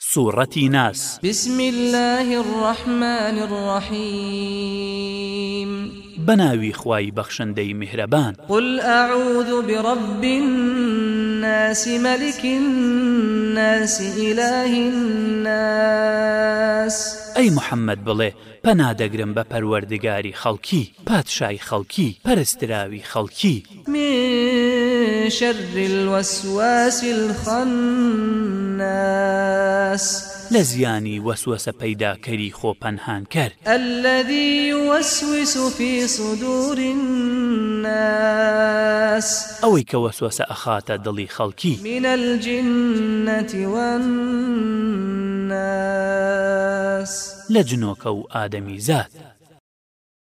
سوورەتی ناس بسم الله الرحمن الرحیم بەناوی خوای بەخشندەی میهرەبان قل أعوذ برب الناس ملك الناس إله الناس ئەی محەممەد بڵێ پەنادەگرم بە پەروەردگاری خەڵکی پادشای خەڵکی پەرستراوی خەڵکی من شر الوسواس الخناس الناس لە زیانی وەسوسە پەیداکەری خۆپەنهان کرد ئەلدی وەسویس و في صدور الناس ئەوەی کە وەسوسە ئەخاتە دڵی خەڵکی من الجنتی والناس لە جنۆکە و ئادەمی زات.